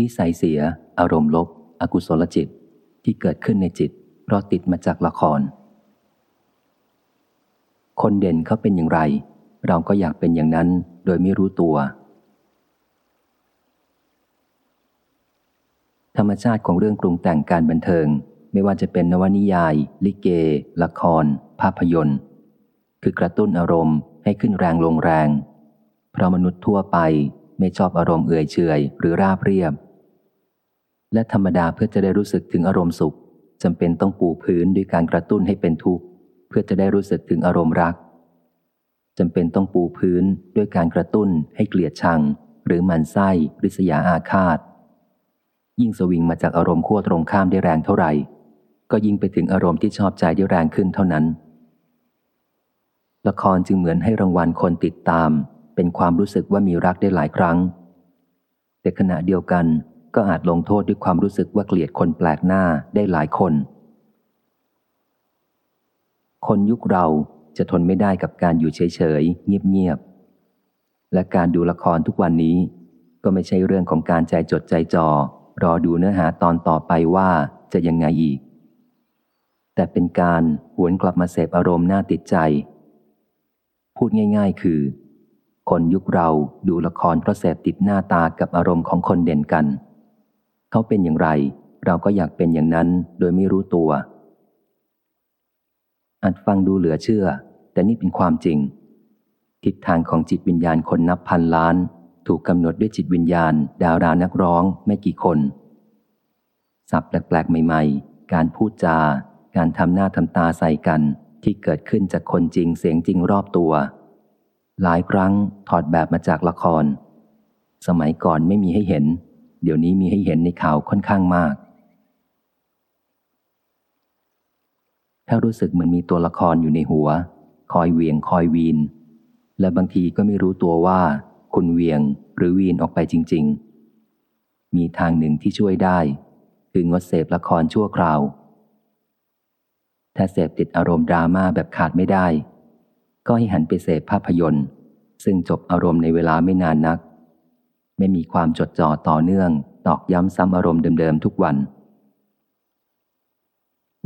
นิสัยเสีย อารมณ์ลบ อกุศลจิตที่เกิดขึ้นในจิต เพราะติดมาจากละคร คนเด่นเขาเป็นอย่างไร เราก็อยากเป็นอย่างนั้นโดยไม่รู้ตัว ธรรมชาติของเรื่องปรุงแต่งการบันเทิง ไม่ว่าจะเป็นนวนิยาย ลิเก ละคร ภาพยนตร์ คือกระตุ้นอารมณ์ให้ขึ้นแรงลงแรง เพราะมนุษย์ทั่วไปไม่ชอบอารมณ์เอื่อยเฉยหรือราบเรียบ และธรรมดาเพื่อจะได้รู้สึกถึงอารมณ์สุขจำเป็นต้องปูพื้นด้วยการกระตุ้นให้เป็นทุกข์เพื่อจะได้รู้สึกถึงอารมณ์รักจำเป็นต้องปูพื้นด้วยการกระตุ้นให้เกลียดชัง หรือมันไส้ริษยาอาฆาต ยิ่งสวิงมาจากอารมณ์ขั้วตรงข้ามได้แรงเท่าไหร่ ก็ยิ่งไปถึงอารมณ์ที่ชอบใจได้แรงขึ้นเท่านั้น ละครจึงเหมือนให้รางวัลคนติดตาม เป็นความรู้สึกว่ามีรักได้หลายครั้ง แต่ขณะเดียวกัน ก็อาจลงโทษด้วยความรู้สึกว่าเกลียดคนแปลกหน้าได้หลายคน คนยุคเราจะทนไม่ได้กับการอยู่เฉยๆเงียบๆและการดูละครทุกวันนี้ ก็ไม่ใช่เรื่องของการใจจดใจจอ่อรอดูเนื้อหาตอนต่อไปว่าจะยังไงอีก แต่เป็นการหวนกลับมาเสพอารมณ์น่าติดใจ พูดง่าย ๆ คือ คนยุคเราดูละครเพราะเสพติดหน้าตากับอารมณ์ของคนเด่นกัน เขาเป็นอย่างไร เราก็อยากเป็นอย่างนั้นโดยไม่รู้ตัว อาจฟังดูเหลือเชื่อ แต่นี่เป็นความจริง ทิศทางของจิตวิญญาณคนนับพันล้าน ถูกกำหนดด้วยจิตวิญญาณ ดารานักร้องไม่กี่คนสับแปลกๆใหม่ ๆ การพูดจา การทำหน้าทำตาใส่กันที่เกิดขึ้นจากคนจริงเสียงจริงรอบตัว หลายครั้งถอดแบบมาจากละคร สมัยก่อนไม่มีให้เห็น เดี๋ยวนี้มีให้เห็นในข่าวค่อนข้างมาก ถ้ารู้สึกเหมือนมีตัวละครอยู่ในหัว คอยเวียงคอยวีน และบางทีก็ไม่รู้ตัวว่า คุณเวียงหรือวีนออกไปจริง ๆ มีทางหนึ่งที่ช่วยได้ คืองดเสพละครชั่วคราว ถ้าเสพติดอารมณ์ดราม่าแบบขาดไม่ได้ ก็ให้หันไปเสพภาพยนตร์ ซึ่งจบอารมณ์ในเวลาไม่นานนัก ไม่มีความจดจ่อต่อเนื่อง ตอกย้ำซ้ำอารมณ์เดิมๆทุกวัน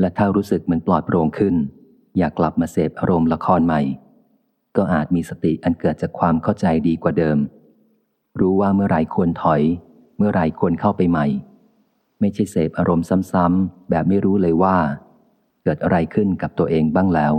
และถ้ารู้สึกเหมือนปลอดโปร่งขึ้น อยากกลับมาเสพอารมณ์ละครใหม่ ก็อาจมีสติอันเกิดจากความเข้าใจดีกว่าเดิม รู้ว่าเมื่อไรควรถอย เมื่อไรควรเข้าไปใหม่ ไม่ใช่เสพอารมณ์ซ้ำๆแบบไม่รู้เลยว่า เกิดอะไรขึ้นกับตัวเองบ้างแล้ว